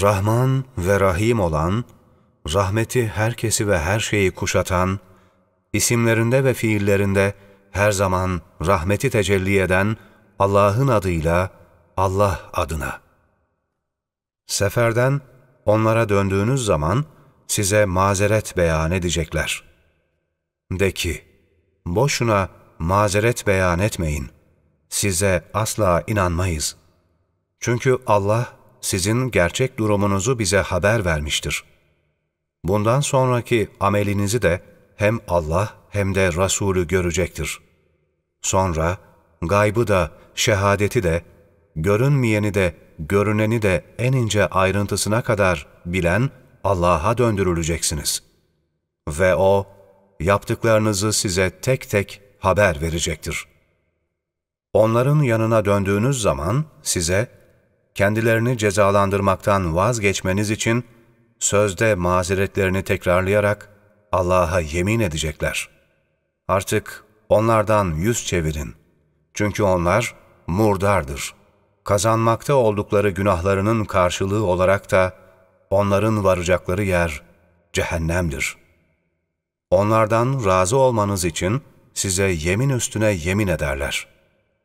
Rahman ve Rahim olan, rahmeti herkesi ve her şeyi kuşatan, isimlerinde ve fiillerinde her zaman rahmeti tecelli eden Allah'ın adıyla Allah adına. Seferden onlara döndüğünüz zaman size mazeret beyan edecekler. De ki, boşuna mazeret beyan etmeyin. Size asla inanmayız. Çünkü Allah sizin gerçek durumunuzu bize haber vermiştir. Bundan sonraki amelinizi de hem Allah hem de Resulü görecektir. Sonra gaybı da, şehadeti de, görünmeyeni de, görüneni de en ince ayrıntısına kadar bilen Allah'a döndürüleceksiniz. Ve O, yaptıklarınızı size tek tek haber verecektir. Onların yanına döndüğünüz zaman size, kendilerini cezalandırmaktan vazgeçmeniz için sözde mazeretlerini tekrarlayarak Allah'a yemin edecekler. Artık onlardan yüz çevirin. Çünkü onlar murdardır. Kazanmakta oldukları günahlarının karşılığı olarak da onların varacakları yer cehennemdir. Onlardan razı olmanız için size yemin üstüne yemin ederler.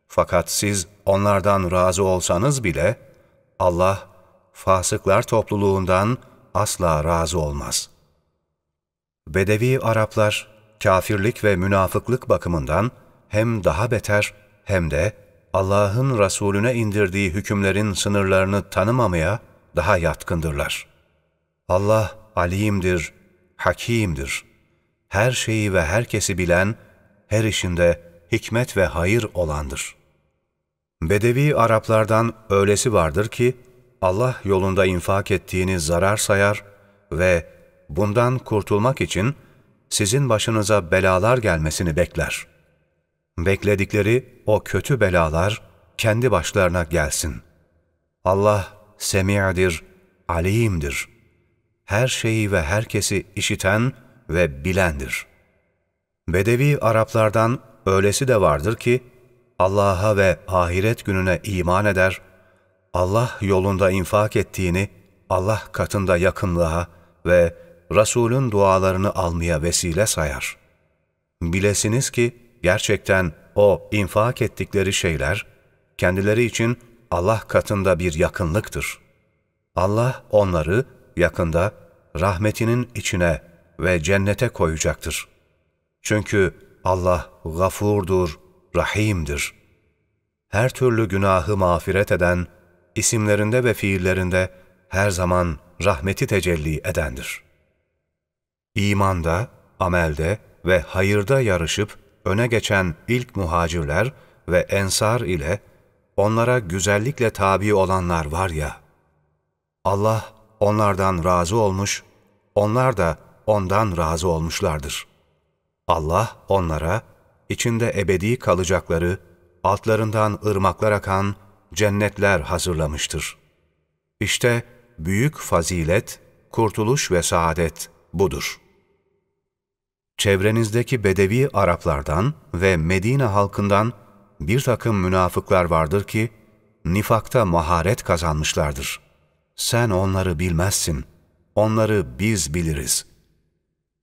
Fakat siz onlardan razı olsanız bile Allah fasıklar topluluğundan asla razı olmaz. Bedevi Araplar kafirlik ve münafıklık bakımından hem daha beter hem de Allah'ın Resulüne indirdiği hükümlerin sınırlarını tanımamaya daha yatkındırlar. Allah alimdir, hakimdir. Her şeyi ve herkesi bilen, her işinde hikmet ve hayır olandır. Bedevi Araplardan öylesi vardır ki, Allah yolunda infak ettiğini zarar sayar ve bundan kurtulmak için sizin başınıza belalar gelmesini bekler. Bekledikleri o kötü belalar kendi başlarına gelsin. Allah semi'dir, alimdir. Her şeyi ve herkesi işiten ve bilendir. Bedevi Araplardan öylesi de vardır ki, Allah'a ve ahiret gününe iman eder, Allah yolunda infak ettiğini Allah katında yakınlığa ve Resulün dualarını almaya vesile sayar. Bilesiniz ki gerçekten o infak ettikleri şeyler kendileri için Allah katında bir yakınlıktır. Allah onları yakında rahmetinin içine ve cennete koyacaktır. Çünkü Allah gafurdur, rahimdir. Her türlü günahı mağfiret eden, isimlerinde ve fiillerinde her zaman rahmeti tecelli edendir. İmanda, amelde ve hayırda yarışıp öne geçen ilk muhacirler ve ensar ile onlara güzellikle tabi olanlar var ya, Allah onlardan razı olmuş, onlar da ondan razı olmuşlardır. Allah onlara içinde ebedi kalacakları, altlarından ırmaklar akan cennetler hazırlamıştır. İşte büyük fazilet, kurtuluş ve saadet budur. Çevrenizdeki Bedevi Araplardan ve Medine halkından bir takım münafıklar vardır ki, nifakta maharet kazanmışlardır. Sen onları bilmezsin, onları biz biliriz.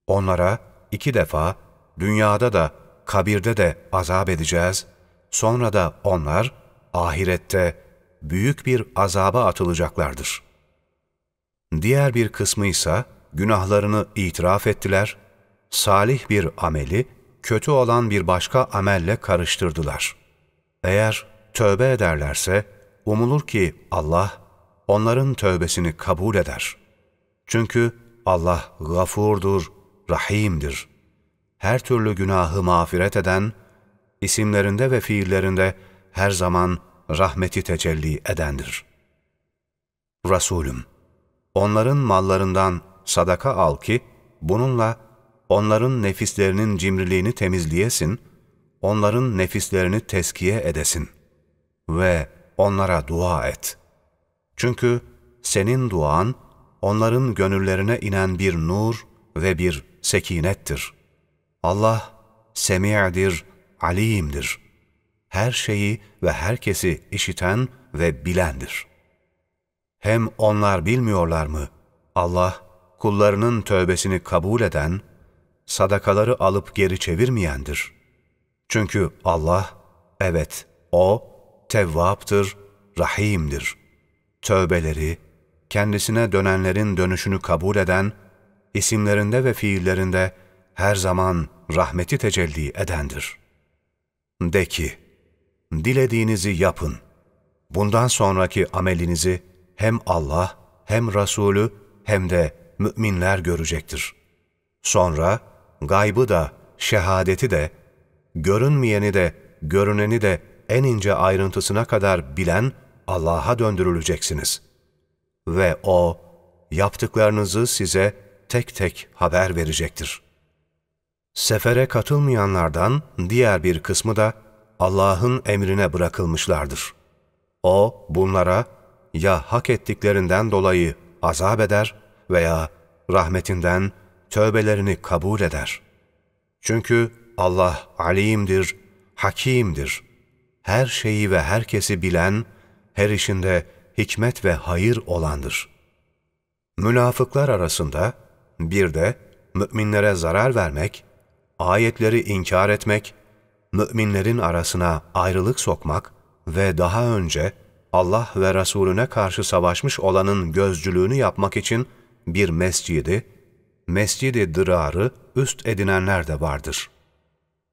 Onlara iki defa, dünyada da, kabirde de azap edeceğiz, sonra da onlar, ahirette büyük bir azaba atılacaklardır. Diğer bir kısmı ise günahlarını itiraf ettiler, salih bir ameli kötü olan bir başka amelle karıştırdılar. Eğer tövbe ederlerse, umulur ki Allah onların tövbesini kabul eder. Çünkü Allah gafurdur, rahimdir. Her türlü günahı mağfiret eden, isimlerinde ve fiillerinde her zaman rahmeti tecelli edendir. Resulüm, onların mallarından sadaka al ki, bununla onların nefislerinin cimriliğini temizleyesin, onların nefislerini teskiye edesin ve onlara dua et. Çünkü senin duan, onların gönüllerine inen bir nur ve bir sekinettir. Allah, semi'dir, alimdir. Her şeyi ve herkesi işiten ve bilendir. Hem onlar bilmiyorlar mı? Allah, kullarının tövbesini kabul eden, sadakaları alıp geri çevirmeyendir. Çünkü Allah, evet, O, Tevvaptır, Rahim'dir. Tövbeleri, kendisine dönenlerin dönüşünü kabul eden, isimlerinde ve fiillerinde her zaman rahmeti tecelli edendir. De ki, dilediğinizi yapın. Bundan sonraki amelinizi hem Allah, hem Resulü, hem de müminler görecektir. Sonra gaybı da, şehadeti de, görünmeyeni de, görüneni de en ince ayrıntısına kadar bilen Allah'a döndürüleceksiniz. Ve O, yaptıklarınızı size tek tek haber verecektir. Sefere katılmayanlardan diğer bir kısmı da Allah'ın emrine bırakılmışlardır. O, bunlara ya hak ettiklerinden dolayı azap eder veya rahmetinden tövbelerini kabul eder. Çünkü Allah alimdir, hakimdir. Her şeyi ve herkesi bilen, her işinde hikmet ve hayır olandır. Münafıklar arasında bir de müminlere zarar vermek, ayetleri inkar etmek, müminlerin arasına ayrılık sokmak ve daha önce Allah ve Resulüne karşı savaşmış olanın gözcülüğünü yapmak için bir mescidi, mescidi dırarı üst edinenler de vardır.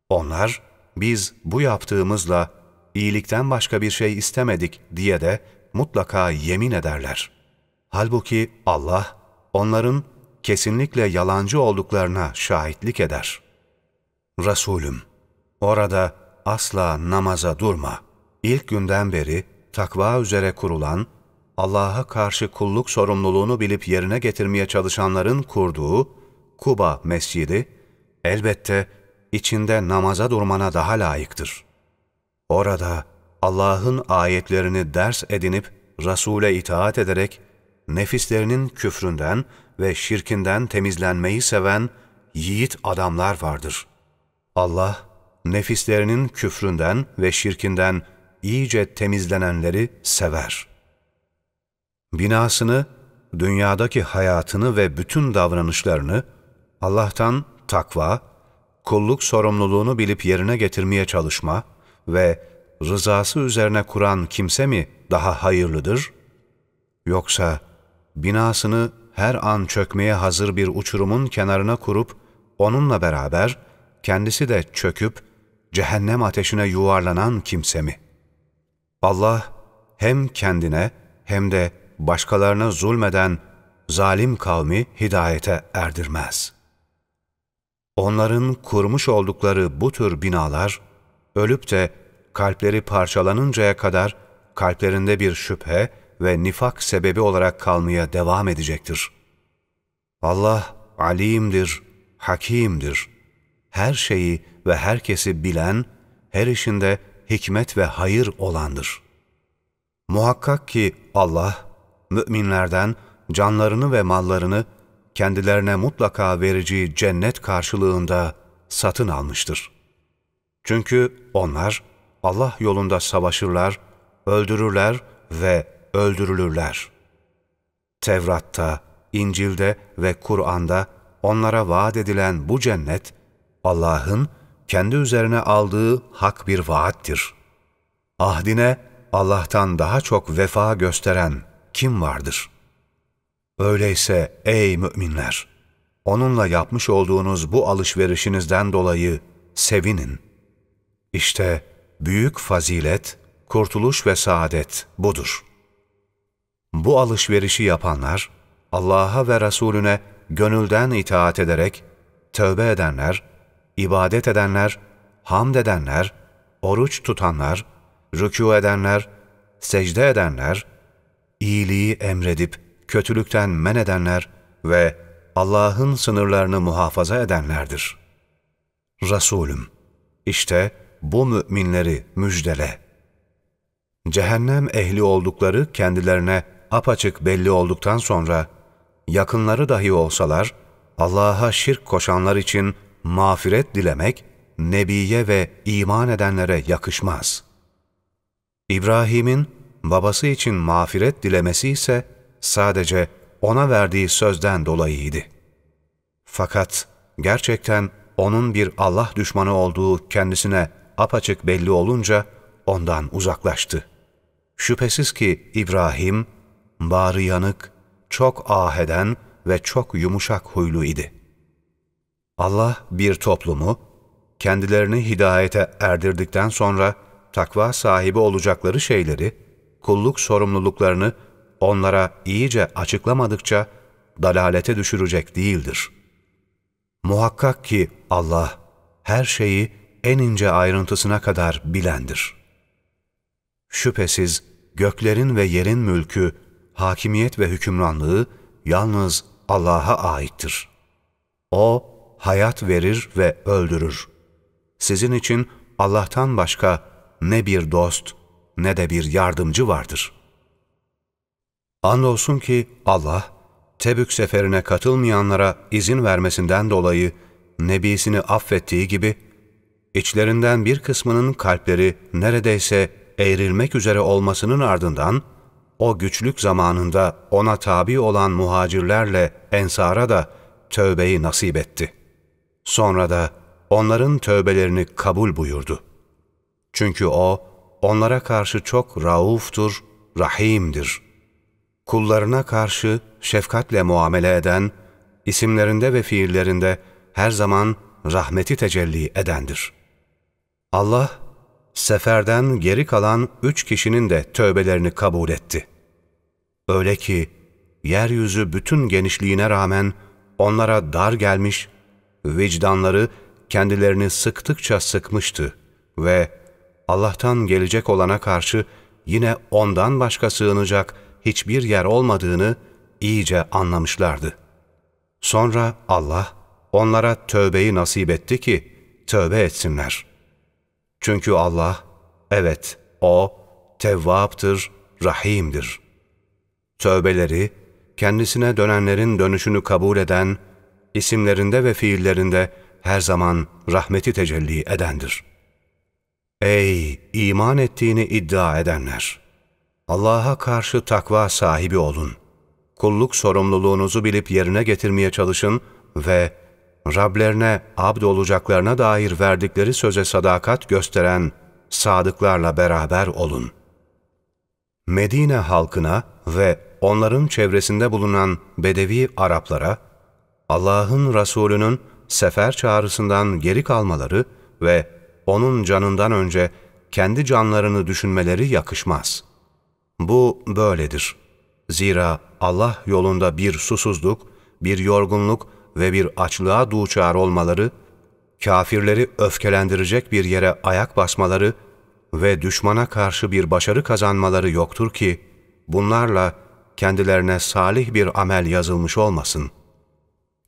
Onlar, biz bu yaptığımızla iyilikten başka bir şey istemedik diye de mutlaka yemin ederler. Halbuki Allah, onların kesinlikle yalancı olduklarına şahitlik eder. Resulüm, orada asla namaza durma. İlk günden beri takva üzere kurulan, Allah'a karşı kulluk sorumluluğunu bilip yerine getirmeye çalışanların kurduğu Kuba Mescidi, elbette içinde namaza durmana daha layıktır. Orada Allah'ın ayetlerini ders edinip Resul'e itaat ederek nefislerinin küfründen ve şirkinden temizlenmeyi seven yiğit adamlar vardır. Allah, nefislerinin küfründen ve şirkinden iyice temizlenenleri sever. Binasını, dünyadaki hayatını ve bütün davranışlarını Allah'tan takva, kulluk sorumluluğunu bilip yerine getirmeye çalışma ve rızası üzerine kuran kimse mi daha hayırlıdır? Yoksa binasını her an çökmeye hazır bir uçurumun kenarına kurup onunla beraber kendisi de çöküp cehennem ateşine yuvarlanan kimse mi? Allah hem kendine hem de başkalarına zulmeden zalim kavmi hidayete erdirmez. Onların kurmuş oldukları bu tür binalar, ölüp de kalpleri parçalanıncaya kadar kalplerinde bir şüphe ve nifak sebebi olarak kalmaya devam edecektir. Allah alimdir, hakimdir. Her şeyi ve herkesi bilen, her işinde hikmet ve hayır olandır. Muhakkak ki Allah, müminlerden canlarını ve mallarını kendilerine mutlaka vereceği cennet karşılığında satın almıştır. Çünkü onlar Allah yolunda savaşırlar, öldürürler ve öldürülürler. Tevrat'ta, İncil'de ve Kur'an'da onlara vaat edilen bu cennet, Allah'ın kendi üzerine aldığı hak bir vaattir. Ahdine Allah'tan daha çok vefa gösteren kim vardır? Öyleyse ey müminler! Onunla yapmış olduğunuz bu alışverişinizden dolayı sevinin. İşte büyük fazilet, kurtuluş ve saadet budur. Bu alışverişi yapanlar, Allah'a ve Resulüne gönülden itaat ederek, tövbe edenler, ibadet edenler, hamd edenler, oruç tutanlar, rükû edenler, secde edenler, iyiliği emredip kötülükten men edenler ve Allah'ın sınırlarını muhafaza edenlerdir. Resulüm, işte bu müminleri müjdele. Cehennem ehli oldukları kendilerine apaçık belli olduktan sonra, yakınları dahi olsalar, Allah'a şirk koşanlar için mağfiret dilemek, Nebiye ve iman edenlere yakışmaz. İbrahim'in babası için mağfiret dilemesi ise sadece ona verdiği sözden dolayıydı. Fakat gerçekten onun bir Allah düşmanı olduğu kendisine apaçık belli olunca ondan uzaklaştı. Şüphesiz ki İbrahim, bağrı yanık, çok aheden ve çok yumuşak huylu idi. Allah bir toplumu, kendilerini hidayete erdirdikten sonra takva sahibi olacakları şeyleri, kulluk sorumluluklarını onlara iyice açıklamadıkça dalalete düşürecek değildir. Muhakkak ki Allah her şeyi en ince ayrıntısına kadar bilendir. Şüphesiz göklerin ve yerin mülkü, hakimiyet ve hükümranlığı yalnız Allah'a aittir. O, hayat verir ve öldürür. Sizin için Allah'tan başka ne bir dost ne de bir yardımcı vardır. Andolsun ki Allah, Tebük seferine katılmayanlara izin vermesinden dolayı Nebisini affettiği gibi, içlerinden bir kısmının kalpleri neredeyse eğrilmek üzere olmasının ardından, o güçlük zamanında ona tabi olan muhacirlerle ensara da tövbeyi nasip etti. Sonra da onların tövbelerini kabul buyurdu. Çünkü O, onlara karşı çok rauftur, rahimdir. Kullarına karşı şefkatle muamele eden, isimlerinde ve fiillerinde her zaman rahmeti tecelli edendir. Allah, seferden geri kalan üç kişinin de tövbelerini kabul etti. Öyle ki, yeryüzü bütün genişliğine rağmen onlara dar gelmiş, vicdanları kendilerini sıktıkça sıkmıştı ve Allah'tan gelecek olana karşı yine ondan başka sığınacak hiçbir yer olmadığını iyice anlamışlardı. Sonra Allah onlara tövbeyi nasip etti ki tövbe etsinler. Çünkü Allah, evet O Tevvap'tır, Rahim'dir. Tövbeleri, kendisine dönenlerin dönüşünü kabul eden, isimlerinde ve fiillerinde her zaman rahmeti tecelli edendir. Ey iman ettiğini iddia edenler! Allah'a karşı takva sahibi olun. Kulluk sorumluluğunuzu bilip yerine getirmeye çalışın ve Rablerine abd olacaklarına dair verdikleri söze sadakat gösteren sadıklarla beraber olun. Medine halkına ve onların çevresinde bulunan Bedevi Araplara, Allah'ın Resulü'nün sefer çağrısından geri kalmaları ve onun canından önce kendi canlarını düşünmeleri yakışmaz. Bu böyledir. Zira Allah yolunda bir susuzluk, bir yorgunluk ve bir açlığa duçar olmaları, kafirleri öfkelendirecek bir yere ayak basmaları ve düşmana karşı bir başarı kazanmaları yoktur ki, bunlarla kendilerine salih bir amel yazılmış olmasın.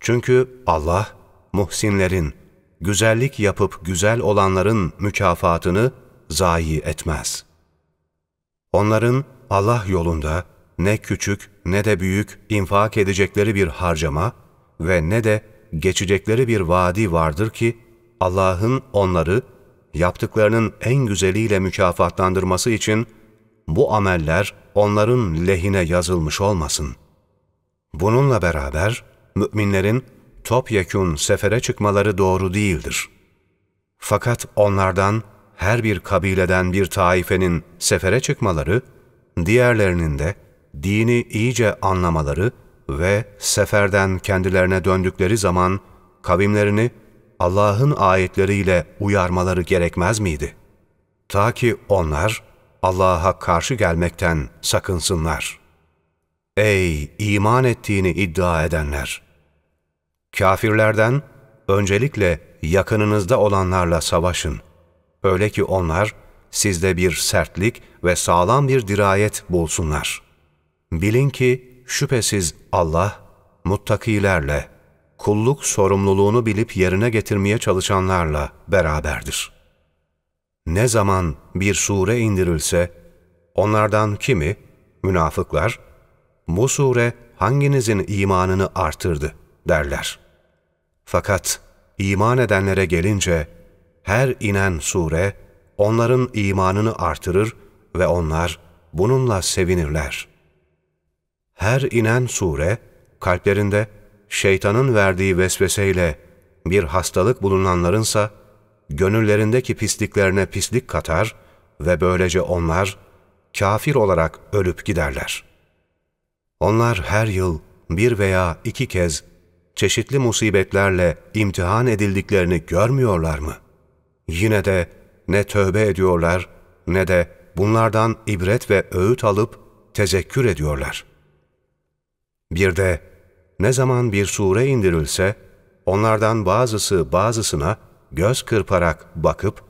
Çünkü Allah, muhsinlerin, güzellik yapıp güzel olanların mükafatını zayi etmez. Onların Allah yolunda ne küçük ne de büyük infak edecekleri bir harcama ve ne de geçecekleri bir vadi vardır ki Allah'ın onları yaptıklarının en güzeliyle mükafatlandırması için bu ameller onların lehine yazılmış olmasın. Bununla beraber müminlerin topyekun sefere çıkmaları doğru değildir. Fakat onlardan her bir kabileden bir taifenin sefere çıkmaları, diğerlerinin de dini iyice anlamaları ve seferden kendilerine döndükleri zaman kavimlerini Allah'ın ayetleriyle uyarmaları gerekmez miydi? Ta ki onlar Allah'a karşı gelmekten sakınsınlar. Ey iman ettiğini iddia edenler! Kafirlerden öncelikle yakınınızda olanlarla savaşın. Öyle ki onlar sizde bir sertlik ve sağlam bir dirayet bulsunlar. Bilin ki şüphesiz Allah muttakilerle, kulluk sorumluluğunu bilip yerine getirmeye çalışanlarla beraberdir. Ne zaman bir sure indirilse, onlardan kimi, münafıklar, bu sure hanginizin imanını artırdı derler. Fakat iman edenlere gelince her inen sure onların imanını artırır ve onlar bununla sevinirler. her inen sure, kalplerinde şeytanın verdiği vesveseyle bir hastalık bulunanlarınsa, gönüllerindeki pisliklerine pislik katar ve böylece onlar kafir olarak ölüp giderler. Onlar her yıl bir veya iki kez çeşitli musibetlerle imtihan edildiklerini görmüyorlar mı? Yine de ne tövbe ediyorlar ne de bunlardan ibret ve öğüt alıp tezekkür ediyorlar. Bir de ne zaman bir sure indirilse, onlardan bazısı bazısına göz kırparak bakıp,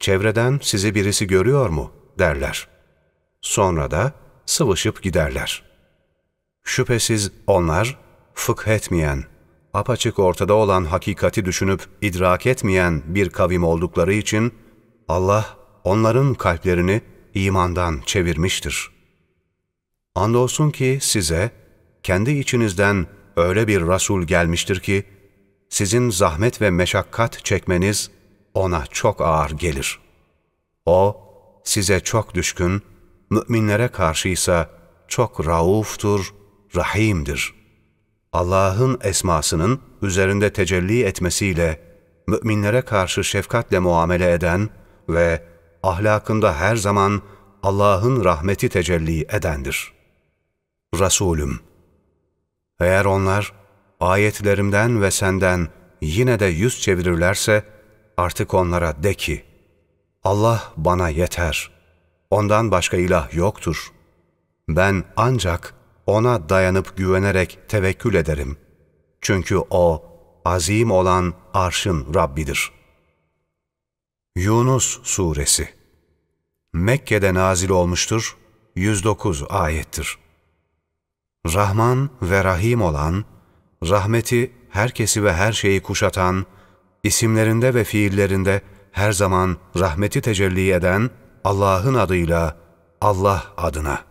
çevreden sizi birisi görüyor mu derler. Sonra da sıvışıp giderler. Şüphesiz onlar, fıkh etmeyen, apaçık ortada olan hakikati düşünüp idrak etmeyen bir kavim oldukları için, Allah onların kalplerini imandan çevirmiştir. Andolsun ki size, kendi içinizden öyle bir Resul gelmiştir ki, sizin zahmet ve meşakkat çekmeniz ona çok ağır gelir. O, size çok düşkün, müminlere karşıysa çok rauftur, rahimdir. Allah'ın esmasının üzerinde tecelli etmesiyle müminlere karşı şefkatle muamele eden ve ahlakında her zaman Allah'ın rahmeti tecelli edendir. Resulüm, eğer onlar ayetlerimden ve senden yine de yüz çevirirlerse artık onlara de ki, Allah bana yeter, ondan başka ilah yoktur. Ben ancak ona dayanıp güvenerek tevekkül ederim. Çünkü O, azim olan arşın Rabbidir. Yunus Suresi Mekke'de nazil olmuştur, 109 ayettir. Rahman ve Rahim olan, rahmeti herkesi ve her şeyi kuşatan, isimlerinde ve fiillerinde her zaman rahmeti tecelli eden Allah'ın adıyla Allah adına.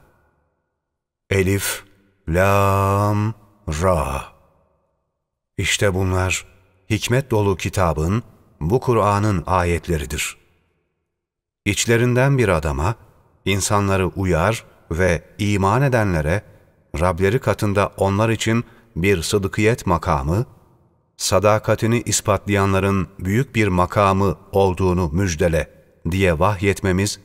Elif, Lam, Ra. İşte bunlar hikmet dolu kitabın, bu Kur'an'ın ayetleridir. İçlerinden bir adama, insanları uyar ve iman edenlere, Rableri katında onlar için bir sıdıkiyet makamı, sadakatini ispatlayanların büyük bir makamı olduğunu müjdele diye vahyetmemiz,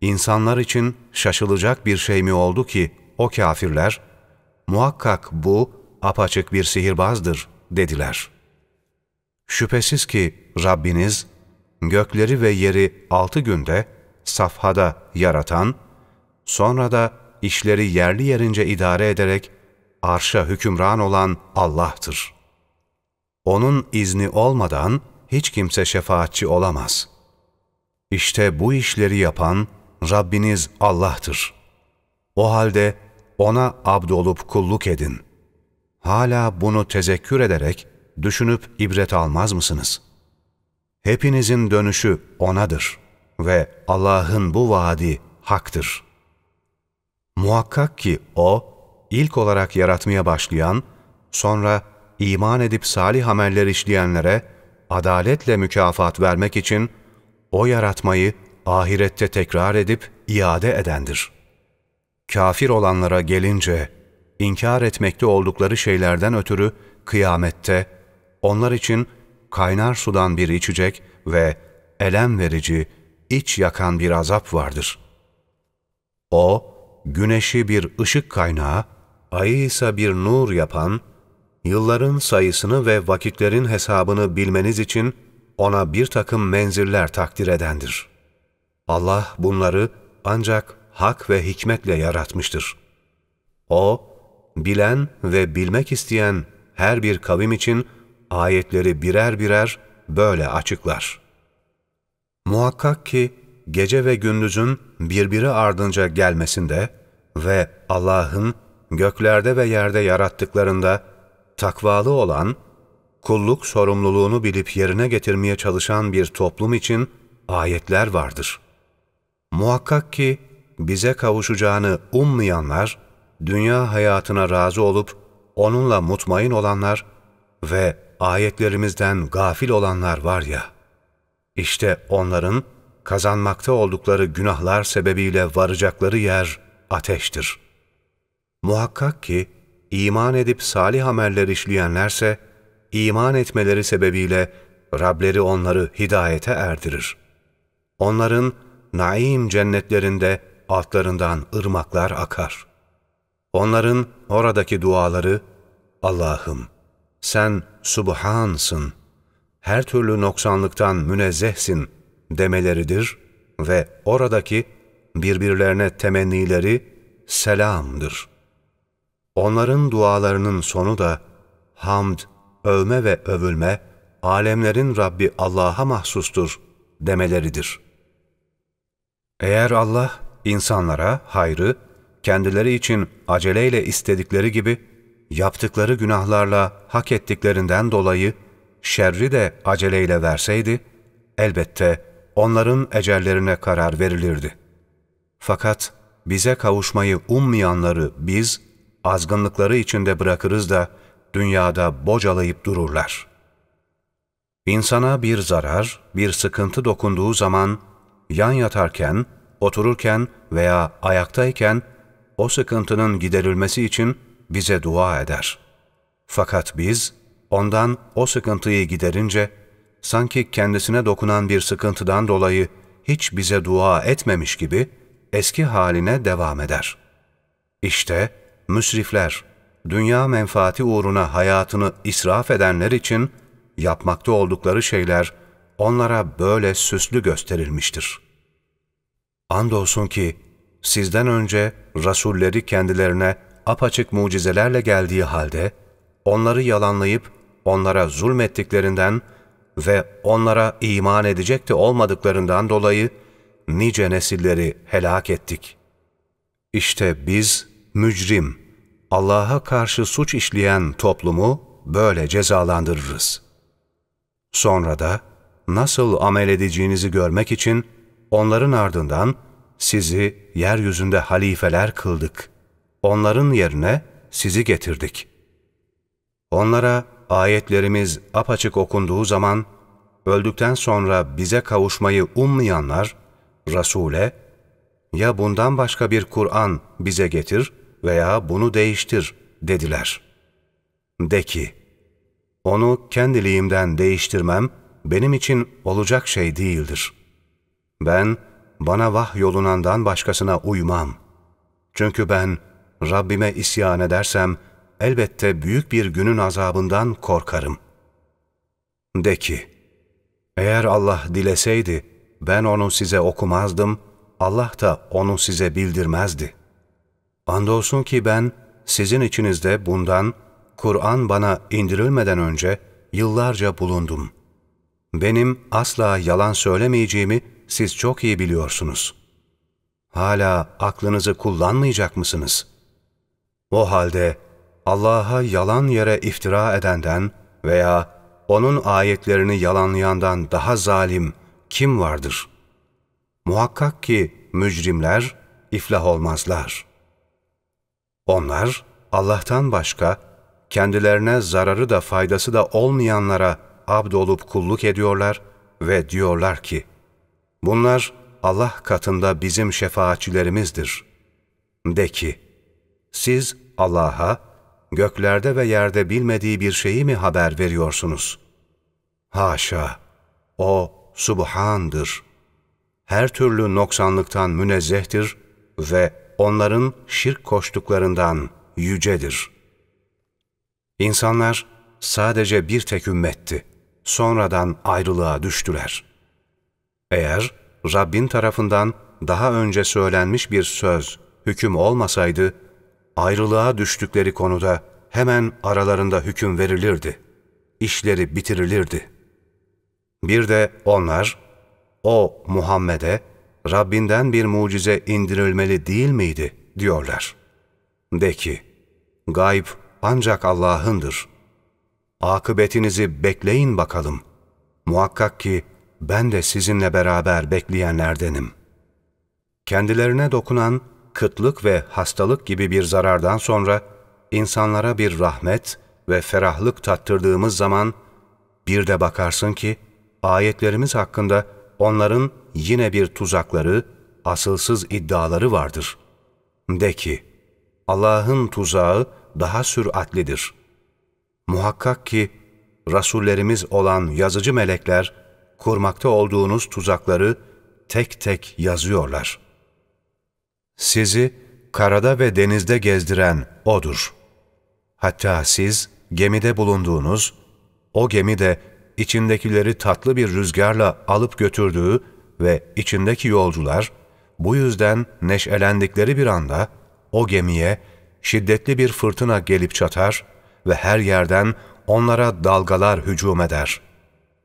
insanlar için şaşılacak bir şey mi oldu ki o kafirler, muhakkak bu apaçık bir sihirbazdır dediler. Şüphesiz ki Rabbiniz, gökleri ve yeri altı günde safhada yaratan, sonra da işleri yerli yerince idare ederek arşa hükümran olan Allah'tır. Onun izni olmadan hiç kimse şefaatçi olamaz. İşte bu işleri yapan Rabbiniz Allah'tır. O halde O'na abdolup kulluk edin. Hala bunu tezekkür ederek düşünüp ibret almaz mısınız? Hepinizin dönüşü O'nadır ve Allah'ın bu vaadi haktır. Muhakkak ki O, ilk olarak yaratmaya başlayan, sonra iman edip salih ameller işleyenlere adaletle mükafat vermek için o yaratmayı ahirette tekrar edip iade edendir. Kafir olanlara gelince, inkar etmekte oldukları şeylerden ötürü kıyamette onlar için kaynar sudan bir içecek ve elem verici, iç yakan bir azap vardır. O, güneşi bir ışık kaynağı, ayı ise bir nur yapan, yılların sayısını ve vakitlerin hesabını bilmeniz için ona bir takım menziller takdir edendir. Allah bunları ancak hak ve hikmetle yaratmıştır. O, bilen ve bilmek isteyen her bir kavim için ayetleri birer birer böyle açıklar. Muhakkak ki gece ve gündüzün birbiri ardınca gelmesinde ve Allah'ın göklerde ve yerde yarattıklarında takvalı olan, kulluk sorumluluğunu bilip yerine getirmeye çalışan bir toplum için ayetler vardır. Muhakkak ki bize kavuşacağını ummayanlar, dünya hayatına razı olup onunla mutmain olanlar ve ayetlerimizden gafil olanlar var ya, işte onların kazanmakta oldukları günahlar sebebiyle varacakları yer ateştir. Muhakkak ki iman edip salih ameller işleyenlerse, iman etmeleri sebebiyle Rableri onları hidayete erdirir. Onların naim cennetlerinde altlarından ırmaklar akar. Onların oradaki duaları, Allah'ım sen subhansın, her türlü noksanlıktan münezzehsin demeleridir ve oradaki birbirlerine temennileri selamdır. Onların dualarının sonu da hamd, övme ve övülme, alemlerin Rabbi Allah'a mahsustur demeleridir. Eğer Allah insanlara hayrı, kendileri için aceleyle istedikleri gibi, yaptıkları günahlarla hak ettiklerinden dolayı şerri de aceleyle verseydi, elbette onların ecellerine karar verilirdi. Fakat bize kavuşmayı ummayanları biz, azgınlıkları içinde bırakırız da, dünyada bocalayıp dururlar. İnsana bir zarar, bir sıkıntı dokunduğu zaman, yan yatarken, otururken veya ayaktayken, o sıkıntının giderilmesi için bize dua eder. Fakat biz, ondan o sıkıntıyı giderince, sanki kendisine dokunan bir sıkıntıdan dolayı hiç bize dua etmemiş gibi eski haline devam eder. İşte müsrifler, dünya menfaati uğruna hayatını israf edenler için yapmakta oldukları şeyler onlara böyle süslü gösterilmiştir. Andolsun ki sizden önce rasulleri kendilerine apaçık mucizelerle geldiği halde onları yalanlayıp onlara zulmettiklerinden ve onlara iman edecek de olmadıklarından dolayı nice nesilleri helak ettik. İşte biz mücrim, Allah'a karşı suç işleyen toplumu böyle cezalandırırız. Sonra da nasıl amel edeceğinizi görmek için onların ardından sizi yeryüzünde halifeler kıldık. Onların yerine sizi getirdik. Onlara ayetlerimiz apaçık okunduğu zaman, öldükten sonra bize kavuşmayı ummayanlar, Resul'e, ya bundan başka bir Kur'an bize getir veya bunu değiştir dediler. De ki, onu kendiliğimden değiştirmem benim için olacak şey değildir. Ben bana vah yolunandan başkasına uymam. Çünkü ben Rabbime isyan edersem elbette büyük bir günün azabından korkarım. De ki, eğer Allah dileseydi ben onu size okumazdım, Allah da onu size bildirmezdi. Andolsun ki ben sizin içinizde bundan, Kur'an bana indirilmeden önce yıllarca bulundum. Benim asla yalan söylemeyeceğimi siz çok iyi biliyorsunuz. Hala aklınızı kullanmayacak mısınız? O halde Allah'a yalan yere iftira edenden veya O'nun ayetlerini yalanlayandan daha zalim kim vardır? Muhakkak ki mücrimler iflah olmazlar. Onlar Allah'tan başka kendilerine zararı da faydası da olmayanlara abd olup kulluk ediyorlar ve diyorlar ki, bunlar Allah katında bizim şefaatçilerimizdir. De ki, siz Allah'a göklerde ve yerde bilmediği bir şeyi mi haber veriyorsunuz? Haşa! O Subhan'dır. Her türlü noksanlıktan münezzehtir ve onların şirk koştuklarından yücedir. İnsanlar sadece bir tek ümmetti. Sonradan ayrılığa düştüler. Eğer Rabbin tarafından daha önce söylenmiş bir söz, hüküm olmasaydı, ayrılığa düştükleri konuda hemen aralarında hüküm verilirdi. İşleri bitirilirdi. Bir de onlar, o Muhammed'e Rabbinden bir mucize indirilmeli değil miydi diyorlar. De ki, gayb ancak Allah'ındır. Akıbetinizi bekleyin bakalım. Muhakkak ki ben de sizinle beraber bekleyenlerdenim. Kendilerine dokunan kıtlık ve hastalık gibi bir zarardan sonra insanlara bir rahmet ve ferahlık tattırdığımız zaman bir de bakarsın ki ayetlerimiz hakkında onların yine bir tuzakları, asılsız iddiaları vardır. De ki, Allah'ın tuzağı daha süratlidir. Muhakkak ki Rasullerimiz olan yazıcı melekler kurmakta olduğunuz tuzakları tek tek yazıyorlar. Sizi karada ve denizde gezdiren O'dur. Hatta siz gemide bulunduğunuz, o gemi de içindekileri tatlı bir rüzgarla alıp götürdüğü ve içindeki yolcular bu yüzden neşelendikleri bir anda o gemiye şiddetli bir fırtına gelip çatar ve her yerden onlara dalgalar hücum eder.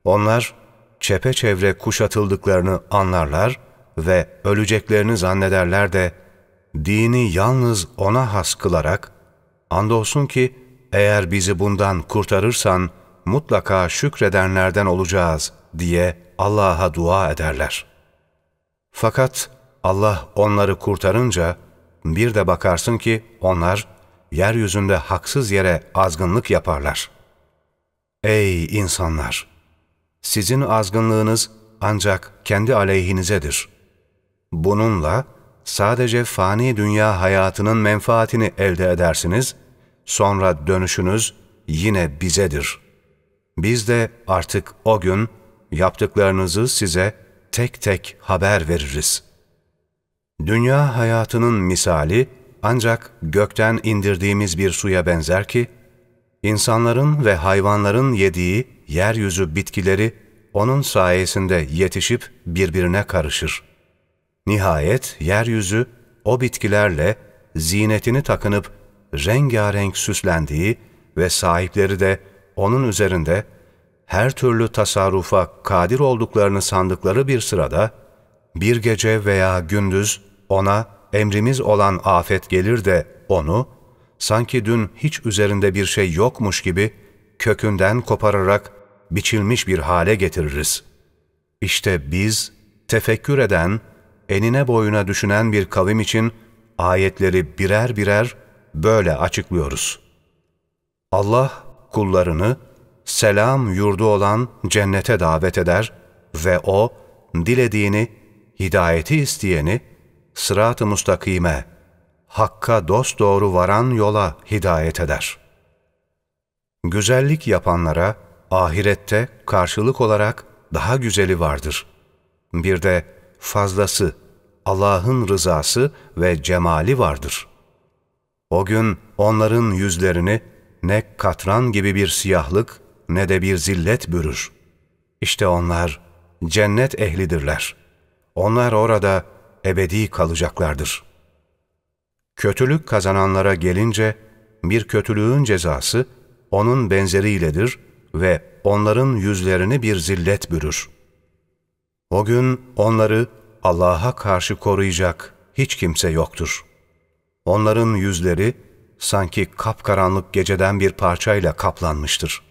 Onlar çepeçevre kuşatıldıklarını anlarlar ve öleceklerini zannederler de dini yalnız ona has kılarak andolsun ki eğer bizi bundan kurtarırsan mutlaka şükredenlerden olacağız diye Allah'a dua ederler. Fakat Allah onları kurtarınca bir de bakarsın ki onlar yeryüzünde haksız yere azgınlık yaparlar. Ey insanlar! Sizin azgınlığınız ancak kendi aleyhinizedir. Bununla sadece fani dünya hayatının menfaatini elde edersiniz, sonra dönüşünüz yine bizedir. Biz de artık o gün yaptıklarınızı size tek tek haber veririz. Dünya hayatının misali ancak gökten indirdiğimiz bir suya benzer ki, insanların ve hayvanların yediği yeryüzü bitkileri onun sayesinde yetişip birbirine karışır. Nihayet yeryüzü o bitkilerle zinetini takınıp rengarenk süslendiği ve sahipleri de onun üzerinde her türlü tasarrufa kadir olduklarını sandıkları bir sırada, bir gece veya gündüz ona emrimiz olan afet gelir de onu, sanki dün hiç üzerinde bir şey yokmuş gibi kökünden kopararak biçilmiş bir hale getiririz. İşte biz, tefekkür eden, enine boyuna düşünen bir kavim için ayetleri birer birer böyle açıklıyoruz. Allah kullarını selam yurdu olan cennete davet eder ve O, dilediğini, hidayeti isteyeni, sırat-ı mustakime, hakka dosdoğru varan yola hidayet eder. Güzellik yapanlara ahirette karşılık olarak daha güzeli vardır. Bir de fazlası, Allah'ın rızası ve cemali vardır. O gün onların yüzlerini ne katran gibi bir siyahlık ne de bir zillet bürür. İşte onlar cennet ehlidirler. Onlar orada ebedi kalacaklardır. Kötülük kazananlara gelince bir kötülüğün cezası onun benzeriyledir ve onların yüzlerini bir zillet bürür. O gün onları Allah'a karşı koruyacak hiç kimse yoktur. Onların yüzleri sanki kapkaranlık geceden bir parçayla kaplanmıştır.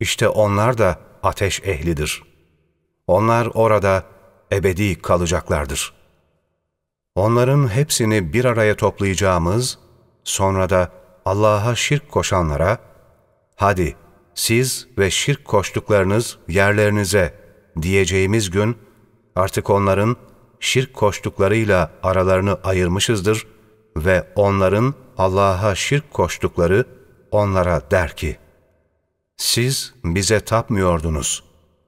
İşte onlar da ateş ehlidir. Onlar orada ebedi kalacaklardır. Onların hepsini bir araya toplayacağımız, sonra da Allah'a şirk koşanlara, hadi siz ve şirk koştuklarınız yerlerinize diyeceğimiz gün, artık onların şirk koştuklarıyla aralarını ayırmışızdır ve onların Allah'a şirk koştukları onlara der ki, siz bize tapmıyordunuz.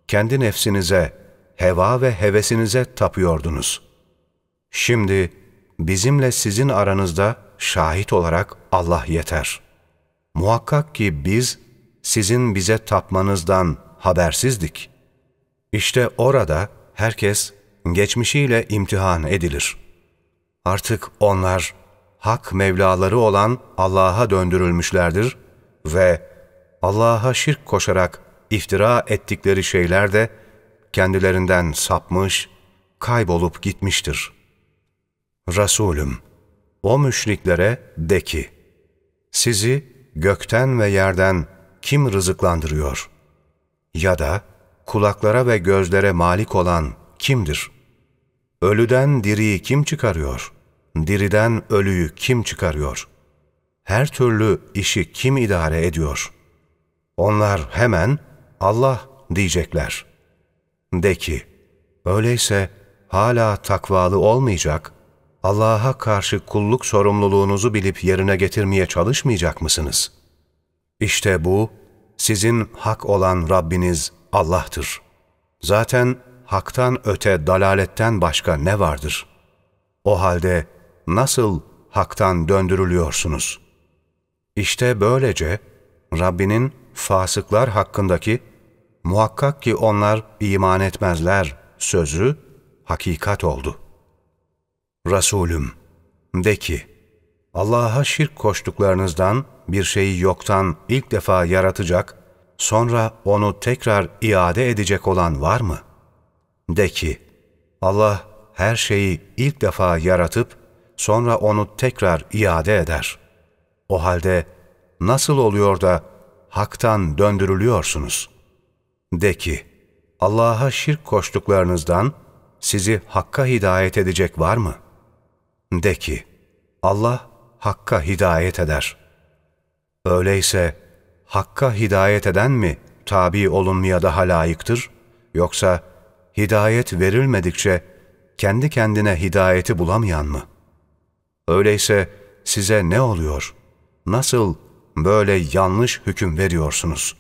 Kendi nefsinize, heva ve hevesinize tapıyordunuz. Şimdi bizimle sizin aranızda şahit olarak Allah yeter. Muhakkak ki biz sizin bize tapmanızdan habersizdik. İşte orada herkes geçmişiyle imtihan edilir. Artık onlar hak Mevlaları olan Allah'a döndürülmüşlerdir ve Allah'a şirk koşarak iftira ettikleri şeyler de kendilerinden sapmış, kaybolup gitmiştir. Resulüm, o müşriklere de ki, sizi gökten ve yerden kim rızıklandırıyor? Ya da kulaklara ve gözlere malik olan kimdir? Ölüden diriyi kim çıkarıyor? Diriden ölüyü kim çıkarıyor? Her türlü işi kim idare ediyor?'' Onlar hemen Allah diyecekler. De ki, öyleyse hala takvalı olmayacak Allah'a karşı kulluk sorumluluğunuzu bilip yerine getirmeye çalışmayacak mısınız? İşte bu, sizin hak olan Rabbiniz Allah'tır. Zaten haktan öte dalaletten başka ne vardır? O halde nasıl haktan döndürülüyorsunuz? İşte böylece Rabbinin fasıklar hakkındaki muhakkak ki onlar iman etmezler sözü hakikat oldu. Resulüm, de ki, Allah'a şirk koştuklarınızdan bir şeyi yoktan ilk defa yaratacak, sonra onu tekrar iade edecek olan var mı? De ki, Allah her şeyi ilk defa yaratıp, sonra onu tekrar iade eder. O halde nasıl oluyor da haktan döndürülüyorsunuz? De ki, Allah'a şirk koştuklarınızdan sizi hakka hidayet edecek var mı? De ki, Allah hakka hidayet eder. Öyleyse hakka hidayet eden mi tabi olunmaya daha layıktır? Yoksa hidayet verilmedikçe kendi kendine hidayeti bulamayan mı? Öyleyse size ne oluyor? Nasıl böyle yanlış hüküm veriyorsunuz?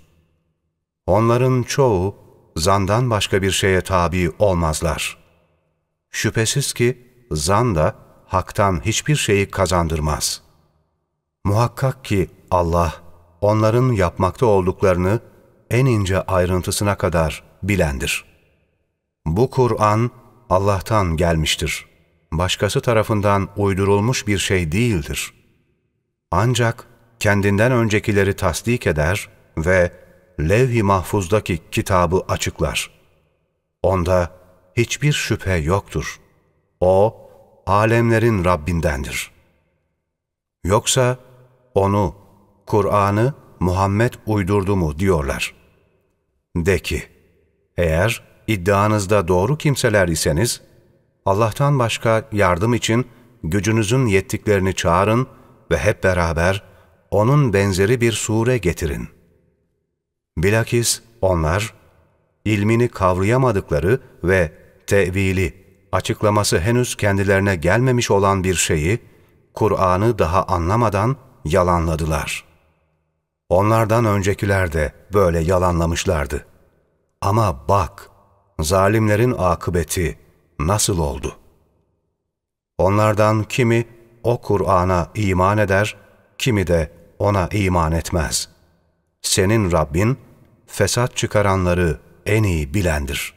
Onların çoğu zandan başka bir şeye tabi olmazlar. Şüphesiz ki zan da haktan hiçbir şeyi kazandırmaz. Muhakkak ki Allah onların yapmakta olduklarını en ince ayrıntısına kadar bilendir. Bu Kur'an Allah'tan gelmiştir. Başkası tarafından uydurulmuş bir şey değildir. Ancak kendinden öncekileri tasdik eder ve levh-i mahfuzdaki kitabı açıklar. Onda hiçbir şüphe yoktur. O, alemlerin Rabbindendir. Yoksa onu, Kur'an'ı Muhammed uydurdu mu diyorlar. De ki, eğer iddianızda doğru kimseler iseniz, Allah'tan başka yardım için gücünüzün yettiklerini çağırın ve hep beraber onun benzeri bir sure getirin. Bilakis onlar, ilmini kavrayamadıkları ve tevili, açıklaması henüz kendilerine gelmemiş olan bir şeyi, Kur'an'ı daha anlamadan yalanladılar. Onlardan öncekiler de böyle yalanlamışlardı. Ama bak, zalimlerin akıbeti nasıl oldu? Onlardan kimi o Kur'an'a iman eder, kimi de ona iman etmez. Senin Rabbin, fesat çıkaranları en iyi bilendir.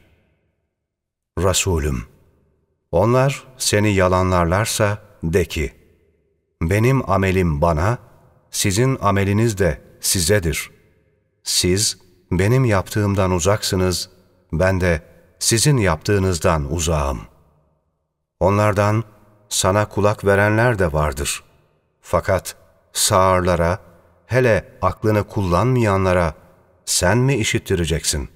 Resulüm, onlar seni yalanlarlarsa de ki, benim amelim bana, sizin ameliniz de sizedir. Siz benim yaptığımdan uzaksınız, ben de sizin yaptığınızdan uzağım. Onlardan sana kulak verenler de vardır. Fakat sağırlara, hele aklını kullanmayanlara sen mi işittireceksin?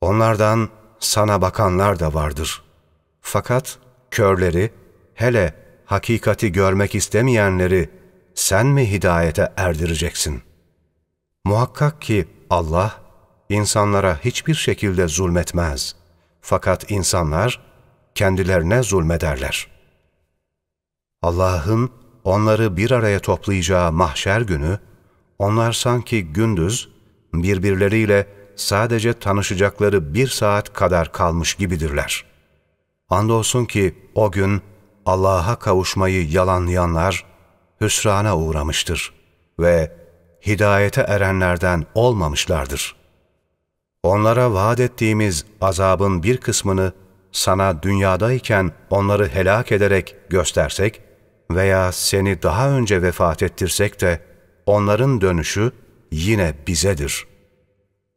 Onlardan sana bakanlar da vardır.'' Fakat körleri, hele hakikati görmek istemeyenleri sen mi hidayete erdireceksin? Muhakkak ki Allah insanlara hiçbir şekilde zulmetmez. Fakat insanlar kendilerine zulmederler. Allah'ın onları bir araya toplayacağı mahşer günü, onlar sanki gündüz birbirleriyle sadece tanışacakları bir saat kadar kalmış gibidirler.'' Andolsun ki o gün Allah'a kavuşmayı yalanlayanlar hüsrana uğramıştır ve hidayete erenlerden olmamışlardır. Onlara vaat ettiğimiz azabın bir kısmını sana dünyadayken onları helak ederek göstersek veya seni daha önce vefat ettirsek de onların dönüşü yine bizedir.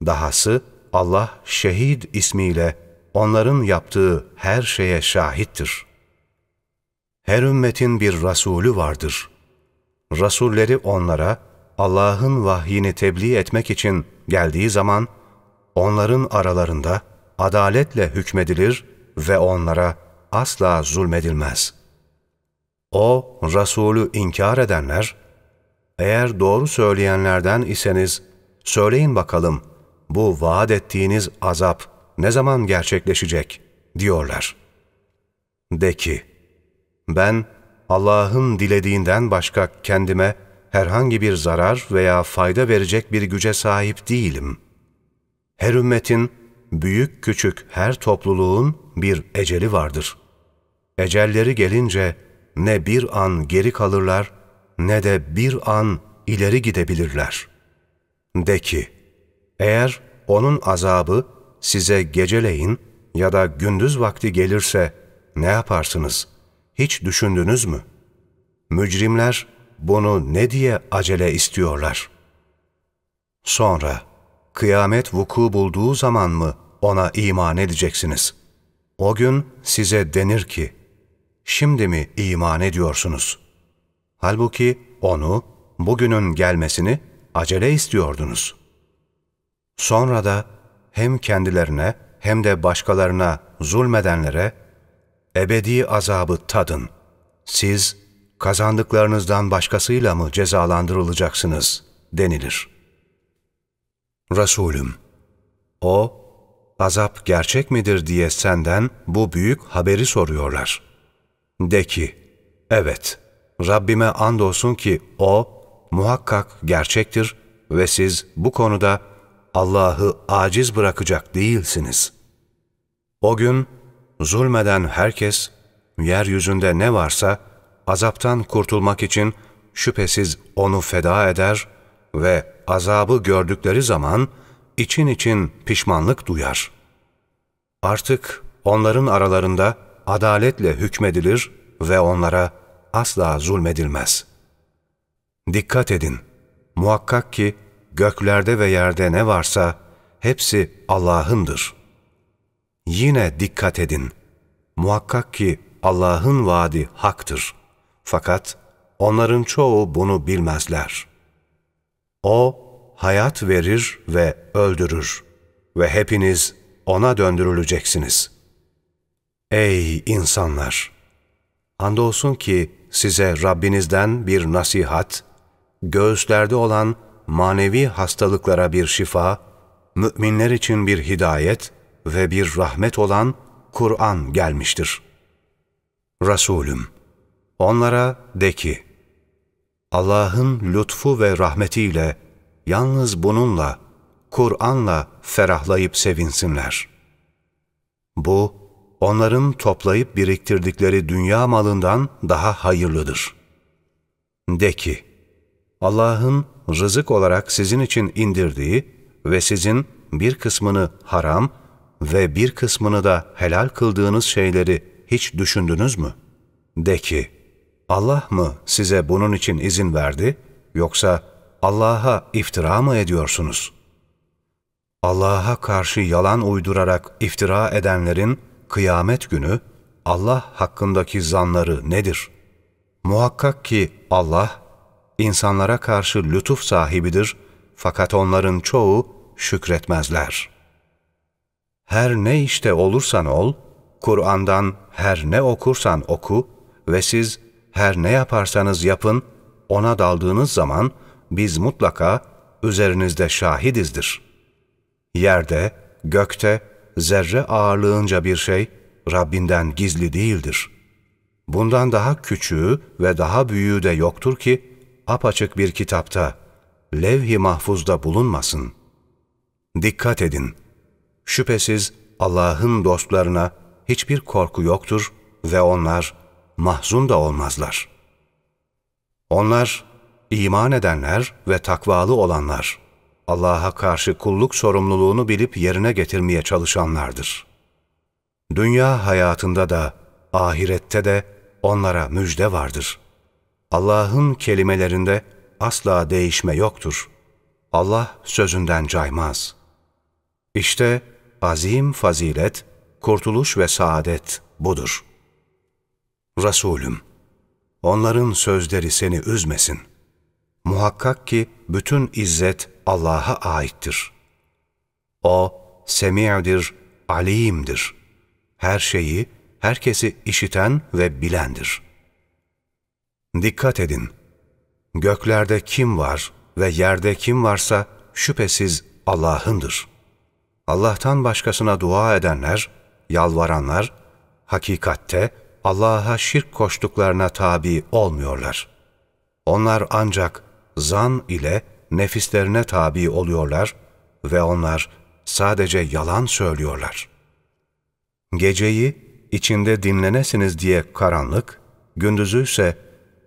Dahası Allah şehit ismiyle onların yaptığı her şeye şahittir. Her ümmetin bir Resulü vardır. Rasulleri onlara Allah'ın vahyini tebliğ etmek için geldiği zaman onların aralarında adaletle hükmedilir ve onlara asla zulmedilmez. O, Resulü inkar edenler, eğer doğru söyleyenlerden iseniz, söyleyin bakalım, bu vaat ettiğiniz azap ne zaman gerçekleşecek diyorlar. De ki, ben Allah'ın dilediğinden başka kendime herhangi bir zarar veya fayda verecek bir güce sahip değilim. Her ümmetin, büyük küçük her topluluğun bir eceli vardır. Ecelleri gelince ne bir an geri kalırlar ne de bir an ileri gidebilirler. De ki, eğer onun azabı size geceleyin ya da gündüz vakti gelirse ne yaparsınız? Hiç düşündünüz mü? Mücrimler bunu ne diye acele istiyorlar? Sonra kıyamet vuku bulduğu zaman mı ona iman edeceksiniz? O gün size denir ki, şimdi mi iman ediyorsunuz? Halbuki onu, bugünün gelmesini acele istiyordunuz. Sonra da hem kendilerine hem de başkalarına zulmedenlere ebedi azabı tadın. Siz kazandıklarınızdan başkasıyla mı cezalandırılacaksınız denilir. Resulüm, o azap gerçek midir diye senden bu büyük haberi soruyorlar. De ki, evet, Rabbime andolsun ki o muhakkak gerçektir ve siz bu konuda Allah'ı aciz bırakacak değilsiniz. O gün zulmeden herkes, yeryüzünde ne varsa azaptan kurtulmak için şüphesiz onu feda eder ve azabı gördükleri zaman için için pişmanlık duyar. Artık onların aralarında adaletle hükmedilir ve onlara asla zulmedilmez. Dikkat edin, muhakkak ki göklerde ve yerde ne varsa hepsi Allah'ındır. Yine dikkat edin, muhakkak ki Allah'ın vaadi haktır. Fakat onların çoğu bunu bilmezler. O, hayat verir ve öldürür ve hepiniz O'na döndürüleceksiniz. Ey insanlar! Andolsun ki size Rabbinizden bir nasihat, göğüslerde olan manevi hastalıklara bir şifa, müminler için bir hidayet ve bir rahmet olan Kur'an gelmiştir. Resulüm, onlara de ki, Allah'ın lütfu ve rahmetiyle, yalnız bununla, Kur'an'la ferahlayıp sevinsinler. Bu, onların toplayıp biriktirdikleri dünya malından daha hayırlıdır. De ki, Allah'ın rızık olarak sizin için indirdiği ve sizin bir kısmını haram ve bir kısmını da helal kıldığınız şeyleri hiç düşündünüz mü? De ki, Allah mı size bunun için izin verdi, yoksa Allah'a iftira mı ediyorsunuz? Allah'a karşı yalan uydurarak iftira edenlerin kıyamet günü Allah hakkındaki zanları nedir? Muhakkak ki Allah, insanlara karşı lütuf sahibidir fakat onların çoğu şükretmezler. Her ne işte olursan ol, Kur'an'dan her ne okursan oku ve siz her ne yaparsanız yapın, ona daldığınız zaman biz mutlaka üzerinizde şahidizdir. Yerde, gökte, zerre ağırlığınca bir şey Rabbinden gizli değildir. Bundan daha küçüğü ve daha büyüğü de yoktur ki, apaçık bir kitapta, levh-i mahfuzda bulunmasın. Dikkat edin, şüphesiz Allah'ın dostlarına hiçbir korku yoktur ve onlar mahzun da olmazlar. Onlar, iman edenler ve takvalı olanlar, Allah'a karşı kulluk sorumluluğunu bilip yerine getirmeye çalışanlardır. Dünya hayatında da, ahirette de onlara müjde vardır.'' Allah'ın kelimelerinde asla değişme yoktur. Allah sözünden caymaz. İşte azim fazilet, kurtuluş ve saadet budur. Resulüm, onların sözleri seni üzmesin. Muhakkak ki bütün izzet Allah'a aittir. O, semi'dir, alimdir. Her şeyi, herkesi işiten ve bilendir.'' Dikkat edin! Göklerde kim var ve yerde kim varsa şüphesiz Allah'ındır. Allah'tan başkasına dua edenler, yalvaranlar, hakikatte Allah'a şirk koştuklarına tabi olmuyorlar. Onlar ancak zan ile nefislerine tabi oluyorlar ve onlar sadece yalan söylüyorlar. Geceyi içinde dinlenesiniz diye karanlık, gündüzü ise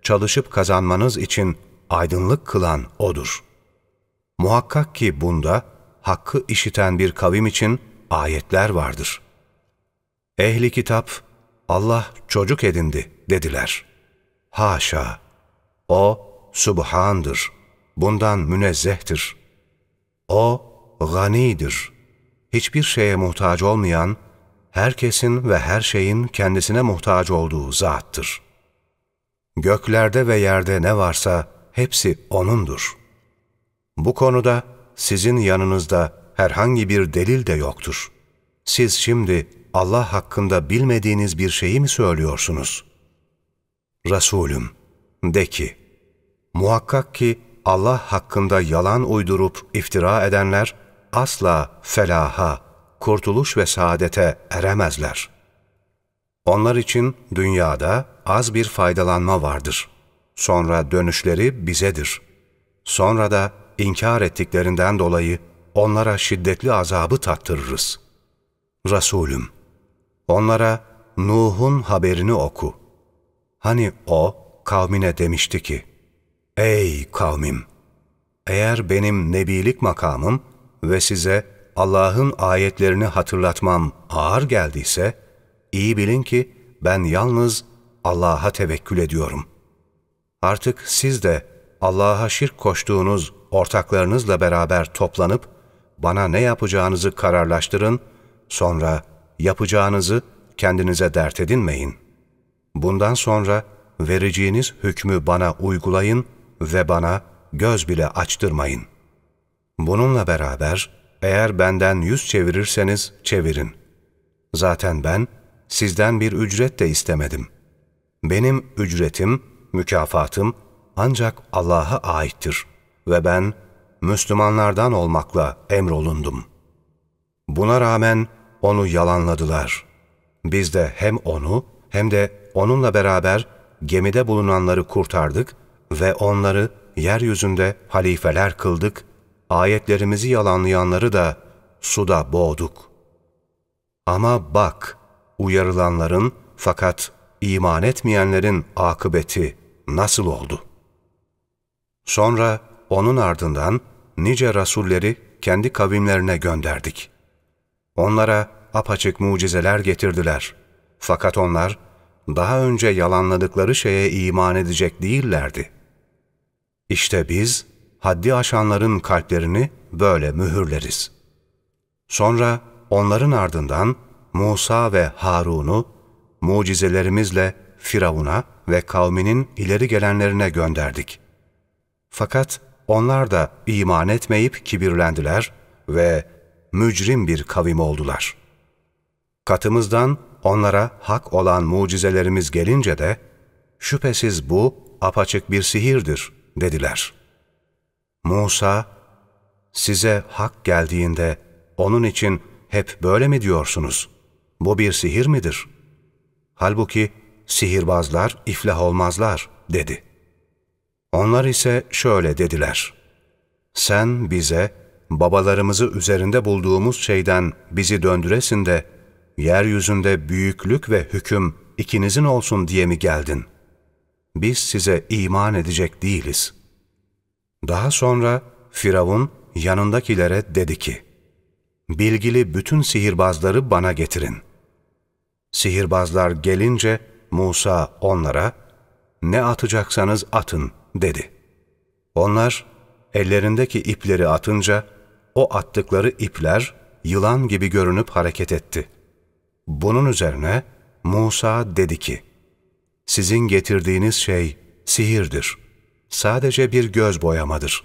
çalışıp kazanmanız için aydınlık kılan O'dur. Muhakkak ki bunda hakkı işiten bir kavim için ayetler vardır. Ehli kitap, Allah çocuk edindi dediler. Haşa! O, Subhan'dır. Bundan münezzehtir. O, ganidir. Hiçbir şeye muhtaç olmayan, herkesin ve her şeyin kendisine muhtaç olduğu zattır. Göklerde ve yerde ne varsa hepsi O'nundur. Bu konuda sizin yanınızda herhangi bir delil de yoktur. Siz şimdi Allah hakkında bilmediğiniz bir şeyi mi söylüyorsunuz? Resulüm, de ki, muhakkak ki Allah hakkında yalan uydurup iftira edenler asla felaha, kurtuluş ve saadete eremezler. Onlar için dünyada az bir faydalanma vardır. Sonra dönüşleri bizedir. Sonra da inkar ettiklerinden dolayı onlara şiddetli azabı tattırırız. Resulüm, onlara Nuh'un haberini oku. Hani o kavmine demişti ki, Ey kavmim! Eğer benim nebilik makamım ve size Allah'ın ayetlerini hatırlatmam ağır geldiyse, iyi bilin ki ben yalnız Allah'a tevekkül ediyorum. Artık siz de Allah'a şirk koştuğunuz ortaklarınızla beraber toplanıp bana ne yapacağınızı kararlaştırın, sonra yapacağınızı kendinize dert edinmeyin. Bundan sonra vereceğiniz hükmü bana uygulayın ve bana göz bile açtırmayın. Bununla beraber eğer benden yüz çevirirseniz çevirin. Zaten ben sizden bir ücret de istemedim. Benim ücretim, mükafatım ancak Allah'a aittir ve ben Müslümanlardan olmakla emrolundum. Buna rağmen onu yalanladılar. Biz de hem onu hem de onunla beraber gemide bulunanları kurtardık ve onları yeryüzünde halifeler kıldık, ayetlerimizi yalanlayanları da suda boğduk. Ama bak, uyarılanların fakat iman etmeyenlerin akıbeti nasıl oldu? Sonra onun ardından nice rasulleri kendi kavimlerine gönderdik. Onlara apaçık mucizeler getirdiler. Fakat onlar daha önce yalanladıkları şeye iman edecek değillerdi. İşte biz haddi aşanların kalplerini böyle mühürleriz. Sonra onların ardından Musa ve Harun'u mucizelerimizle Firavun'a ve kavminin ileri gelenlerine gönderdik. Fakat onlar da iman etmeyip kibirlendiler ve mücrim bir kavim oldular. Katımızdan onlara hak olan mucizelerimiz gelince de, şüphesiz bu apaçık bir sihirdir dediler. Musa, size hak geldiğinde onun için hep böyle mi diyorsunuz? Bu bir sihir midir? Halbuki sihirbazlar iflah olmazlar dedi. Onlar ise şöyle dediler. Sen bize babalarımızı üzerinde bulduğumuz şeyden bizi döndüresin de yeryüzünde büyüklük ve hüküm ikinizin olsun diye mi geldin? Biz size iman edecek değiliz. Daha sonra Firavun yanındakilere dedi ki, Bilgili bütün sihirbazları bana getirin. Sihirbazlar gelince Musa onlara, Ne atacaksanız atın dedi. Onlar ellerindeki ipleri atınca, o attıkları ipler yılan gibi görünüp hareket etti.'' Bunun üzerine Musa dedi ki, Sizin getirdiğiniz şey sihirdir. Sadece bir göz boyamadır.